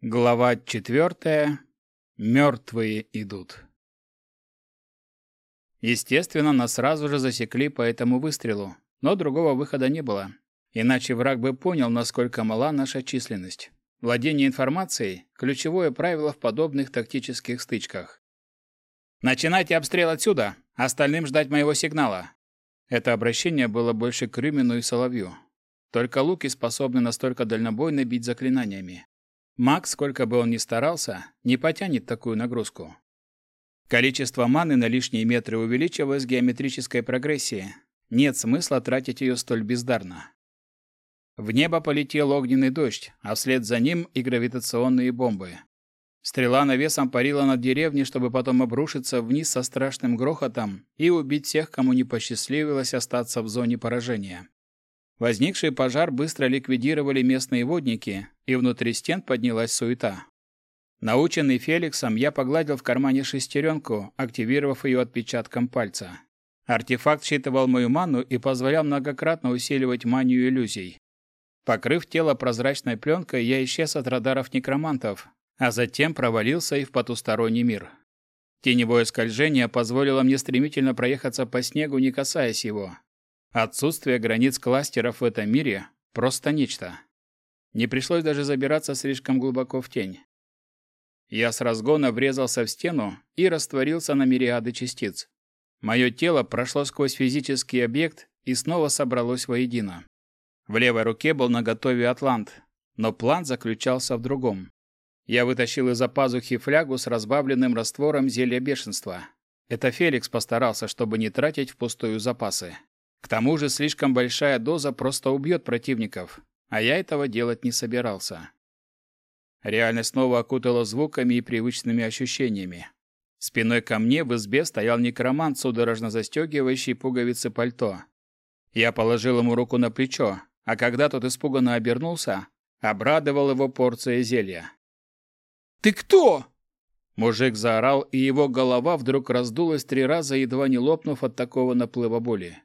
Глава четвертая. Мертвые идут. Естественно, нас сразу же засекли по этому выстрелу, но другого выхода не было. Иначе враг бы понял, насколько мала наша численность. Владение информацией – ключевое правило в подобных тактических стычках. «Начинайте обстрел отсюда, остальным ждать моего сигнала». Это обращение было больше к Рюмину и Соловью. Только луки способны настолько дальнобойно бить заклинаниями. Маг, сколько бы он ни старался, не потянет такую нагрузку. Количество маны на лишние метры увеличивалось геометрической прогрессии. Нет смысла тратить ее столь бездарно. В небо полетел огненный дождь, а вслед за ним и гравитационные бомбы. Стрела навесом парила над деревней, чтобы потом обрушиться вниз со страшным грохотом и убить всех, кому не посчастливилось остаться в зоне поражения. Возникший пожар быстро ликвидировали местные водники, и внутри стен поднялась суета. Наученный Феликсом, я погладил в кармане шестеренку, активировав ее отпечатком пальца. Артефакт считывал мою ману и позволял многократно усиливать манию иллюзий. Покрыв тело прозрачной пленкой, я исчез от радаров некромантов, а затем провалился и в потусторонний мир. Теневое скольжение позволило мне стремительно проехаться по снегу, не касаясь его, Отсутствие границ кластеров в этом мире – просто нечто. Не пришлось даже забираться слишком глубоко в тень. Я с разгона врезался в стену и растворился на мириады частиц. Мое тело прошло сквозь физический объект и снова собралось воедино. В левой руке был наготове атлант, но план заключался в другом. Я вытащил из-за пазухи флягу с разбавленным раствором зелья бешенства. Это Феликс постарался, чтобы не тратить впустую запасы. К тому же слишком большая доза просто убьет противников, а я этого делать не собирался. Реальность снова окутала звуками и привычными ощущениями. Спиной ко мне в избе стоял некромант, судорожно застегивающий пуговицы пальто. Я положил ему руку на плечо, а когда тот испуганно обернулся, обрадовал его порцией зелья. «Ты кто?» Мужик заорал, и его голова вдруг раздулась три раза, едва не лопнув от такого наплыва боли.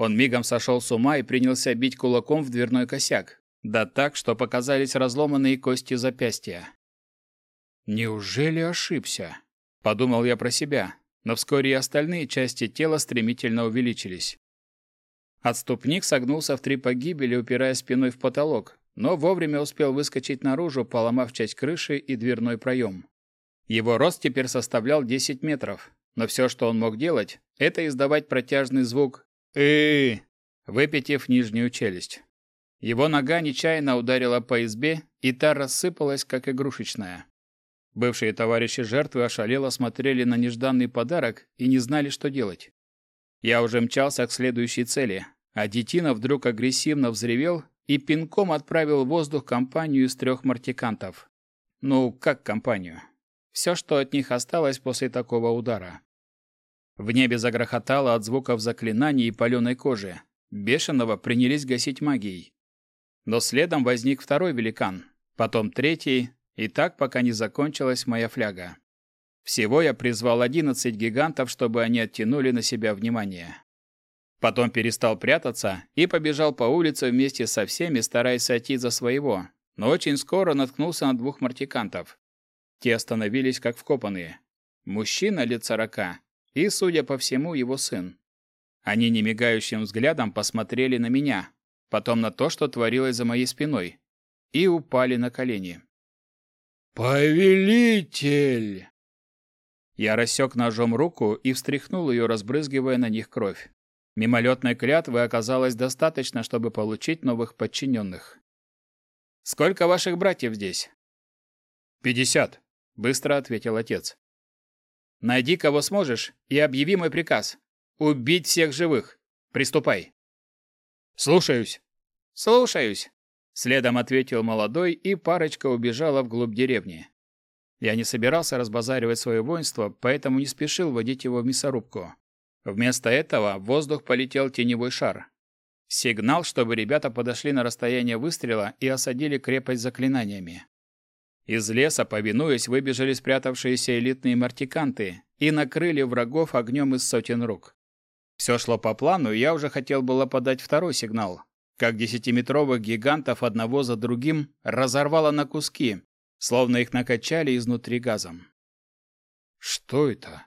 Он мигом сошел с ума и принялся бить кулаком в дверной косяк. Да так, что показались разломанные кости запястья. «Неужели ошибся?» – подумал я про себя, но вскоре и остальные части тела стремительно увеличились. Отступник согнулся в три погибели, упирая спиной в потолок, но вовремя успел выскочить наружу, поломав часть крыши и дверной проем. Его рост теперь составлял 10 метров, но все, что он мог делать, это издавать протяжный звук э выпитив нижнюю челюсть. Его нога нечаянно ударила по избе, и та рассыпалась, как игрушечная. Бывшие товарищи жертвы ошалело смотрели на нежданный подарок и не знали, что делать. Я уже мчался к следующей цели, а детина вдруг агрессивно взревел и пинком отправил в воздух компанию из трех мартикантов. Ну, как компанию? Все, что от них осталось после такого удара. В небе загрохотало от звуков заклинаний и паленой кожи. Бешеного принялись гасить магией. Но следом возник второй великан, потом третий, и так пока не закончилась моя фляга. Всего я призвал одиннадцать гигантов, чтобы они оттянули на себя внимание. Потом перестал прятаться и побежал по улице вместе со всеми, стараясь сойти за своего, но очень скоро наткнулся на двух мартикантов. Те остановились как вкопанные. Мужчина лет сорока и, судя по всему, его сын. Они немигающим взглядом посмотрели на меня, потом на то, что творилось за моей спиной, и упали на колени. «Повелитель!» Я рассек ножом руку и встряхнул ее, разбрызгивая на них кровь. Мимолетной клятвы оказалось достаточно, чтобы получить новых подчиненных. «Сколько ваших братьев здесь?» «Пятьдесят», — быстро ответил отец. Найди кого сможешь и объяви мой приказ. Убить всех живых. Приступай. Слушаюсь. Слушаюсь. Следом ответил молодой, и парочка убежала вглубь деревни. Я не собирался разбазаривать свое воинство, поэтому не спешил водить его в мясорубку. Вместо этого в воздух полетел теневой шар. Сигнал, чтобы ребята подошли на расстояние выстрела и осадили крепость заклинаниями. Из леса, повинуясь, выбежали спрятавшиеся элитные мартиканты и накрыли врагов огнем из сотен рук. Все шло по плану, и я уже хотел было подать второй сигнал, как десятиметровых гигантов одного за другим разорвало на куски, словно их накачали изнутри газом. Что это?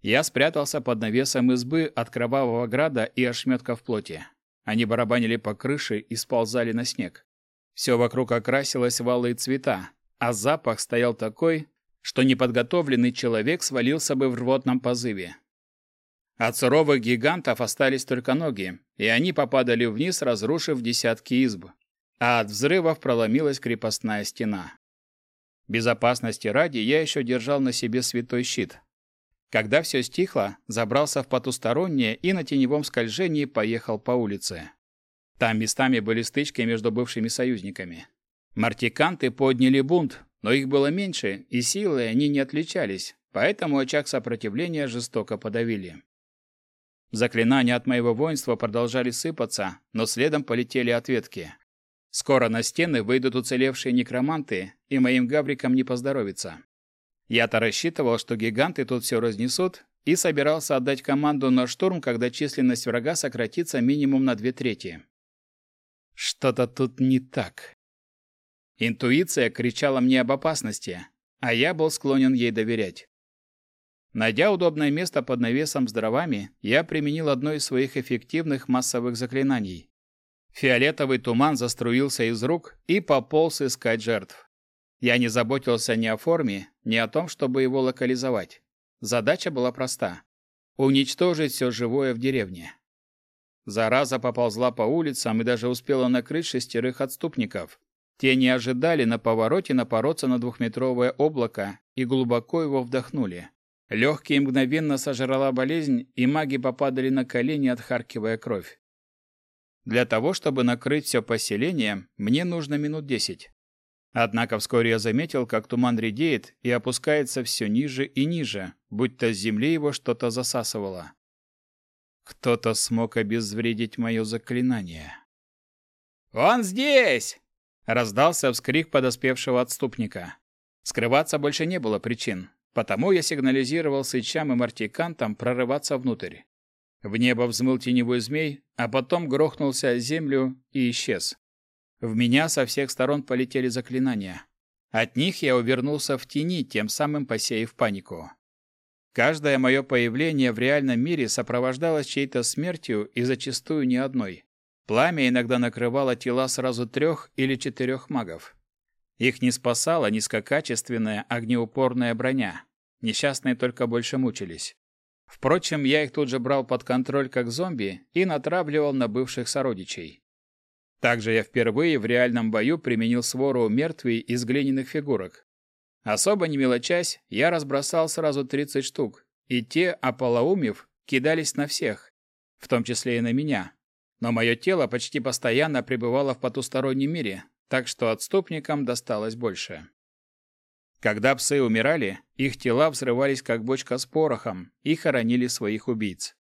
Я спрятался под навесом избы от кровавого града и ошметков плоти. Они барабанили по крыше и сползали на снег. Все вокруг окрасилось в алые цвета, а запах стоял такой, что неподготовленный человек свалился бы в рвотном позыве. От суровых гигантов остались только ноги, и они попадали вниз, разрушив десятки изб. А от взрывов проломилась крепостная стена. Безопасности ради я еще держал на себе святой щит. Когда все стихло, забрался в потустороннее и на теневом скольжении поехал по улице. Там местами были стычки между бывшими союзниками. Мартиканты подняли бунт, но их было меньше, и силой они не отличались, поэтому очаг сопротивления жестоко подавили. Заклинания от моего воинства продолжали сыпаться, но следом полетели ответки. Скоро на стены выйдут уцелевшие некроманты, и моим гаврикам не поздоровится. Я-то рассчитывал, что гиганты тут все разнесут, и собирался отдать команду на штурм, когда численность врага сократится минимум на две трети. Что-то тут не так. Интуиция кричала мне об опасности, а я был склонен ей доверять. Найдя удобное место под навесом с дровами, я применил одно из своих эффективных массовых заклинаний. Фиолетовый туман заструился из рук и пополз искать жертв. Я не заботился ни о форме, ни о том, чтобы его локализовать. Задача была проста – уничтожить все живое в деревне. Зараза поползла по улицам и даже успела накрыть шестерых отступников, те не ожидали на повороте напороться на двухметровое облако и глубоко его вдохнули. Легкие мгновенно сожрала болезнь, и маги попадали на колени, отхаркивая кровь. Для того, чтобы накрыть все поселение, мне нужно минут десять. Однако вскоре я заметил, как туман редеет и опускается все ниже и ниже, будто с земли его что-то засасывало. Кто-то смог обезвредить мое заклинание. «Он здесь!» Раздался вскрик подоспевшего отступника. Скрываться больше не было причин, потому я сигнализировал сычам и мартикантам прорываться внутрь. В небо взмыл теневой змей, а потом грохнулся о землю и исчез. В меня со всех сторон полетели заклинания. От них я увернулся в тени, тем самым посеяв панику. Каждое мое появление в реальном мире сопровождалось чьей-то смертью и зачастую не одной. Пламя иногда накрывало тела сразу трех или четырех магов. Их не спасала низкокачественная огнеупорная броня. Несчастные только больше мучились. Впрочем, я их тут же брал под контроль как зомби и натравливал на бывших сородичей. Также я впервые в реальном бою применил свору мертвей из глиняных фигурок. Особо не мелочась, я разбросал сразу 30 штук, и те, ополоумев, кидались на всех, в том числе и на меня, но мое тело почти постоянно пребывало в потустороннем мире, так что отступникам досталось больше. Когда псы умирали, их тела взрывались как бочка с порохом и хоронили своих убийц.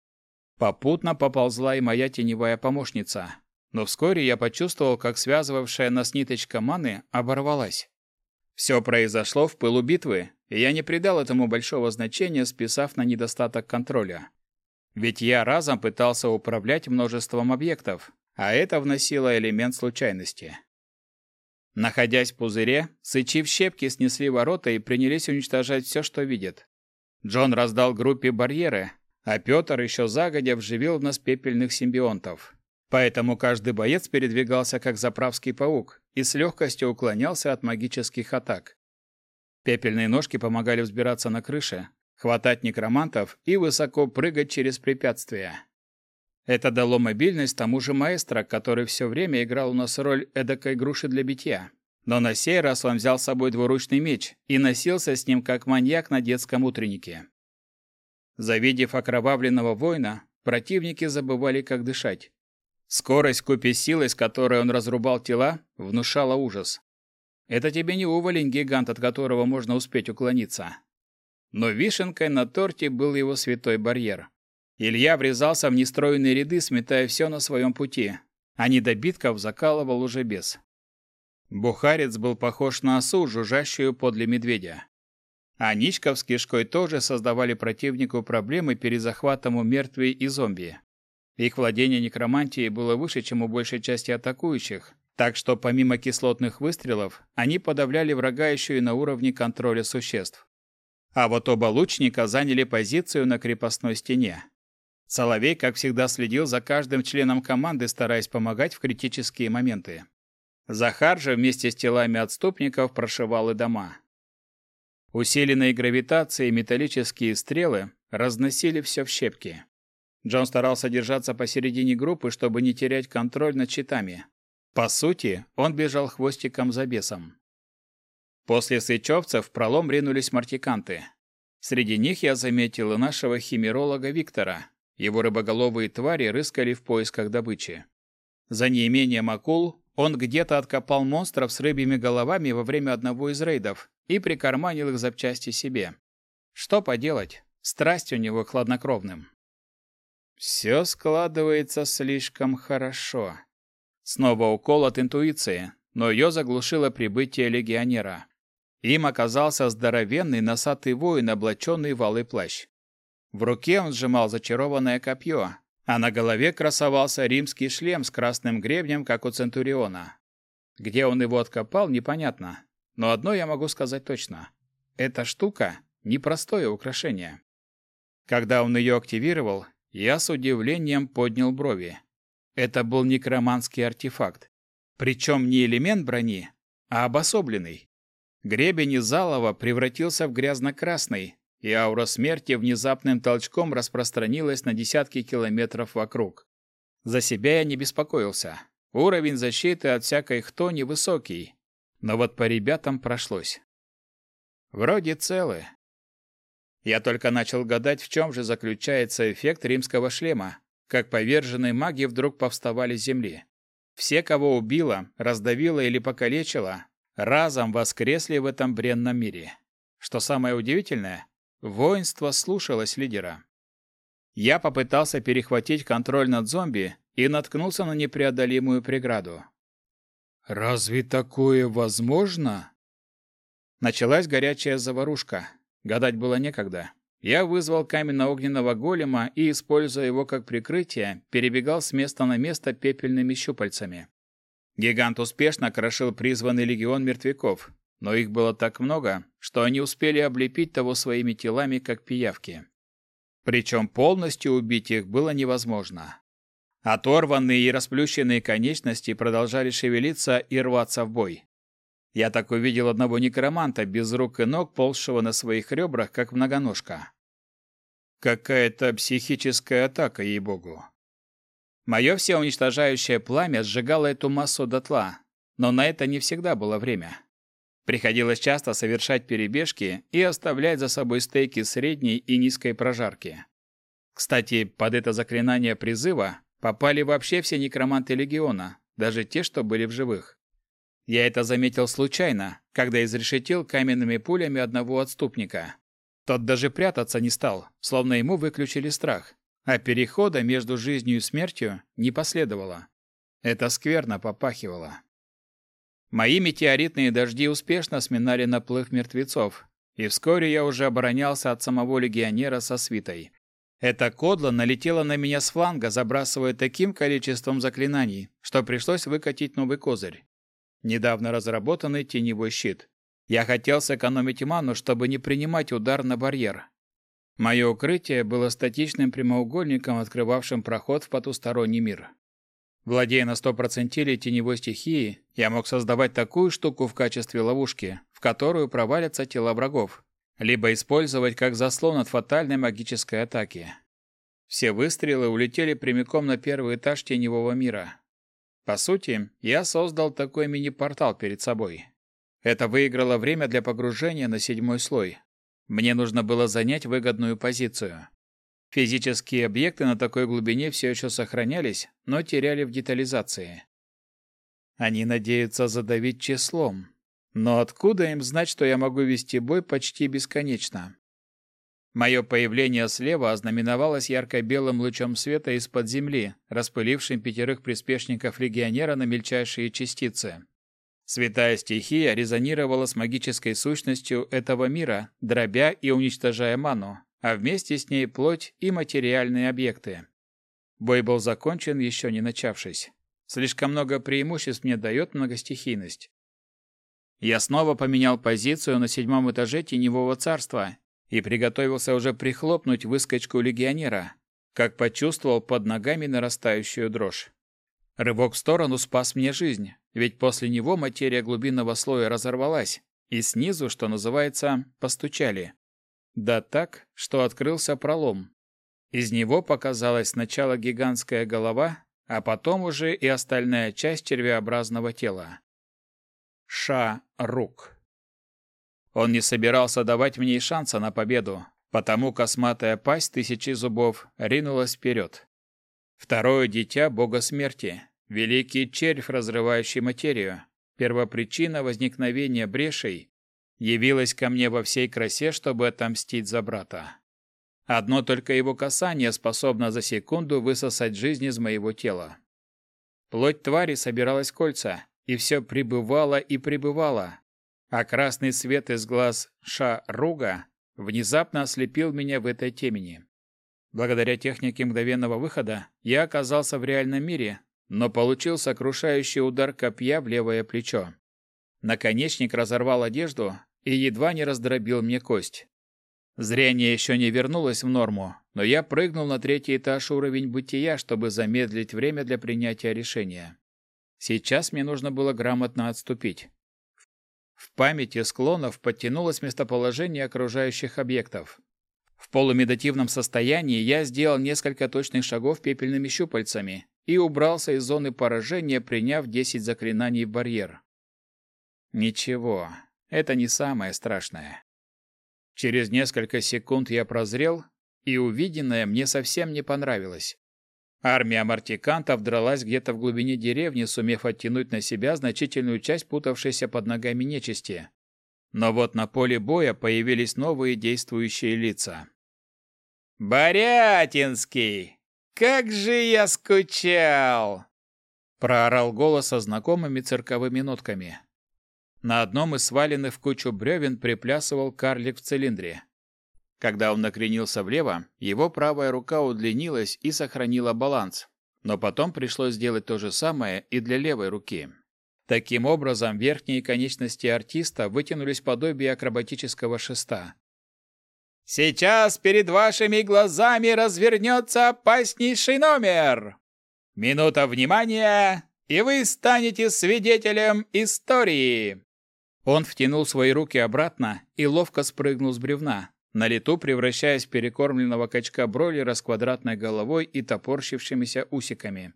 Попутно поползла и моя теневая помощница, но вскоре я почувствовал, как связывавшая нас ниточка маны оборвалась. Все произошло в пылу битвы, и я не придал этому большого значения, списав на недостаток контроля. Ведь я разом пытался управлять множеством объектов, а это вносило элемент случайности. Находясь в пузыре, сычи в щепки снесли ворота и принялись уничтожать все, что видят. Джон раздал группе барьеры, а Петр еще загодя вживил в нас пепельных симбионтов. Поэтому каждый боец передвигался как заправский паук и с легкостью уклонялся от магических атак. Пепельные ножки помогали взбираться на крыше, хватать некромантов и высоко прыгать через препятствия. Это дало мобильность тому же маэстро, который все время играл у нас роль эдакой груши для битья. Но на сей раз он взял с собой двуручный меч и носился с ним как маньяк на детском утреннике. Завидев окровавленного воина, противники забывали, как дышать. Скорость купе силой, с которой он разрубал тела, внушала ужас. Это тебе не уволень гигант, от которого можно успеть уклониться. Но вишенкой на торте был его святой барьер. Илья врезался в нестроенные ряды, сметая все на своем пути, а недобитков закалывал уже без. Бухарец был похож на осу, жужжащую подле медведя. А Ничков с кишкой тоже создавали противнику проблемы перед захватом у мертвей и зомби. Их владение некромантией было выше, чем у большей части атакующих, Так что помимо кислотных выстрелов, они подавляли врага еще и на уровне контроля существ. А вот оба лучника заняли позицию на крепостной стене. Соловей, как всегда, следил за каждым членом команды, стараясь помогать в критические моменты. Захар же вместе с телами отступников прошивал и дома. Усиленные гравитацией металлические стрелы разносили все в щепки. Джон старался держаться посередине группы, чтобы не терять контроль над щитами. По сути, он бежал хвостиком за бесом. После сычевцев в пролом ринулись мартиканты. Среди них я заметил и нашего химеролога Виктора. Его рыбоголовые твари рыскали в поисках добычи. За неимением акул он где-то откопал монстров с рыбьими головами во время одного из рейдов и прикарманил их запчасти себе. Что поделать, страсть у него хладнокровным. Все складывается слишком хорошо. Снова укол от интуиции, но ее заглушило прибытие легионера. Им оказался здоровенный носатый воин, облаченный в алый плащ. В руке он сжимал зачарованное копье, а на голове красовался римский шлем с красным гребнем, как у Центуриона. Где он его откопал, непонятно. Но одно я могу сказать точно. Эта штука – непростое украшение. Когда он ее активировал, я с удивлением поднял брови. Это был некроманский артефакт. Причем не элемент брони, а обособленный. Гребень залова превратился в грязно-красный, и аура смерти внезапным толчком распространилась на десятки километров вокруг. За себя я не беспокоился. Уровень защиты от всякой хто невысокий. Но вот по ребятам прошлось. Вроде целы. Я только начал гадать, в чем же заключается эффект римского шлема, как поверженные маги вдруг повставали с земли. Все, кого убило, раздавило или покалечило, разом воскресли в этом бренном мире. Что самое удивительное, Воинство слушалось лидера. Я попытался перехватить контроль над зомби и наткнулся на непреодолимую преграду. «Разве такое возможно?» Началась горячая заварушка. Гадать было некогда. Я вызвал каменно-огненного голема и, используя его как прикрытие, перебегал с места на место пепельными щупальцами. Гигант успешно крошил призванный легион мертвяков, но их было так много, что они успели облепить того своими телами, как пиявки. Причем полностью убить их было невозможно. Оторванные и расплющенные конечности продолжали шевелиться и рваться в бой. Я так увидел одного некроманта без рук и ног, ползшего на своих ребрах, как многоножка. Какая-то психическая атака, ей-богу. Мое всеуничтожающее пламя сжигало эту массу дотла, но на это не всегда было время. Приходилось часто совершать перебежки и оставлять за собой стейки средней и низкой прожарки. Кстати, под это заклинание призыва попали вообще все некроманты легиона, даже те, что были в живых. Я это заметил случайно, когда изрешетил каменными пулями одного отступника. Тот даже прятаться не стал, словно ему выключили страх, а перехода между жизнью и смертью не последовало. Это скверно попахивало. Мои метеоритные дожди успешно сминали наплыв мертвецов, и вскоре я уже оборонялся от самого легионера со свитой. Эта кодла налетела на меня с фланга, забрасывая таким количеством заклинаний, что пришлось выкатить новый козырь. Недавно разработанный теневой щит. Я хотел сэкономить ману, чтобы не принимать удар на барьер. Мое укрытие было статичным прямоугольником, открывавшим проход в потусторонний мир. Владея на 100% теневой стихией, я мог создавать такую штуку в качестве ловушки, в которую провалятся тела врагов, либо использовать как заслон от фатальной магической атаки. Все выстрелы улетели прямиком на первый этаж теневого мира. По сути, я создал такой мини-портал перед собой. Это выиграло время для погружения на седьмой слой. Мне нужно было занять выгодную позицию. Физические объекты на такой глубине все еще сохранялись, но теряли в детализации. Они надеются задавить числом. Но откуда им знать, что я могу вести бой почти бесконечно? Мое появление слева ознаменовалось ярко-белым лучом света из-под земли, распылившим пятерых приспешников легионера на мельчайшие частицы. Святая стихия резонировала с магической сущностью этого мира, дробя и уничтожая ману, а вместе с ней плоть и материальные объекты. Бой был закончен, еще не начавшись. Слишком много преимуществ мне дает многостихийность. Я снова поменял позицию на седьмом этаже теневого царства и приготовился уже прихлопнуть выскочку легионера, как почувствовал под ногами нарастающую дрожь. Рывок в сторону спас мне жизнь, ведь после него материя глубинного слоя разорвалась, и снизу, что называется, постучали. Да так, что открылся пролом. Из него показалась сначала гигантская голова, а потом уже и остальная часть червеобразного тела. Ша-Рук. Он не собирался давать мне шанса на победу, потому косматая пасть тысячи зубов ринулась вперед. Второе дитя бога смерти, великий червь, разрывающий материю, первопричина возникновения брешей, явилась ко мне во всей красе, чтобы отомстить за брата. Одно только его касание способно за секунду высосать жизнь из моего тела. Плоть твари собиралась кольца, и все пребывало и пребывало, а красный свет из глаз Ша-Руга внезапно ослепил меня в этой темени. Благодаря технике мгновенного выхода я оказался в реальном мире, но получил сокрушающий удар копья в левое плечо. Наконечник разорвал одежду и едва не раздробил мне кость. Зрение еще не вернулось в норму, но я прыгнул на третий этаж уровень бытия, чтобы замедлить время для принятия решения. Сейчас мне нужно было грамотно отступить. В памяти склонов подтянулось местоположение окружающих объектов. В полумедитативном состоянии я сделал несколько точных шагов пепельными щупальцами и убрался из зоны поражения, приняв 10 заклинаний в барьер. Ничего, это не самое страшное. Через несколько секунд я прозрел, и увиденное мне совсем не понравилось. Армия мартикантов дралась где-то в глубине деревни, сумев оттянуть на себя значительную часть путавшейся под ногами нечисти. Но вот на поле боя появились новые действующие лица. «Борятинский! Как же я скучал!» Проорал голос со знакомыми цирковыми нотками. На одном из сваленных в кучу бревен приплясывал карлик в цилиндре. Когда он накренился влево, его правая рука удлинилась и сохранила баланс, но потом пришлось сделать то же самое и для левой руки. Таким образом, верхние конечности артиста вытянулись подобие акробатического шеста. «Сейчас перед вашими глазами развернется опаснейший номер! Минута внимания, и вы станете свидетелем истории!» Он втянул свои руки обратно и ловко спрыгнул с бревна, на лету превращаясь в перекормленного качка бройлера с квадратной головой и топорщившимися усиками.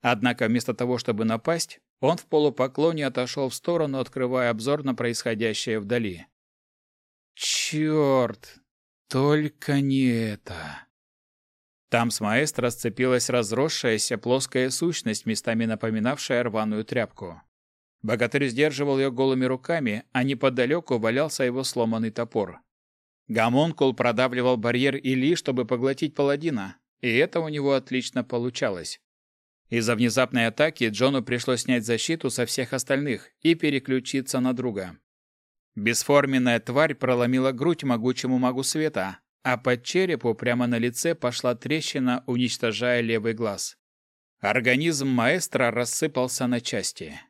Однако вместо того, чтобы напасть, он в полупоклоне отошел в сторону, открывая обзор на происходящее вдали. «Черт! Только не это!» Там с маэстро сцепилась разросшаяся плоская сущность, местами напоминавшая рваную тряпку. Богатырь сдерживал ее голыми руками, а неподалеку валялся его сломанный топор. Гомункул продавливал барьер Или, чтобы поглотить паладина, и это у него отлично получалось. Из-за внезапной атаки Джону пришлось снять защиту со всех остальных и переключиться на друга. Бесформенная тварь проломила грудь могучему магу света, а под черепу прямо на лице пошла трещина, уничтожая левый глаз. Организм маэстро рассыпался на части.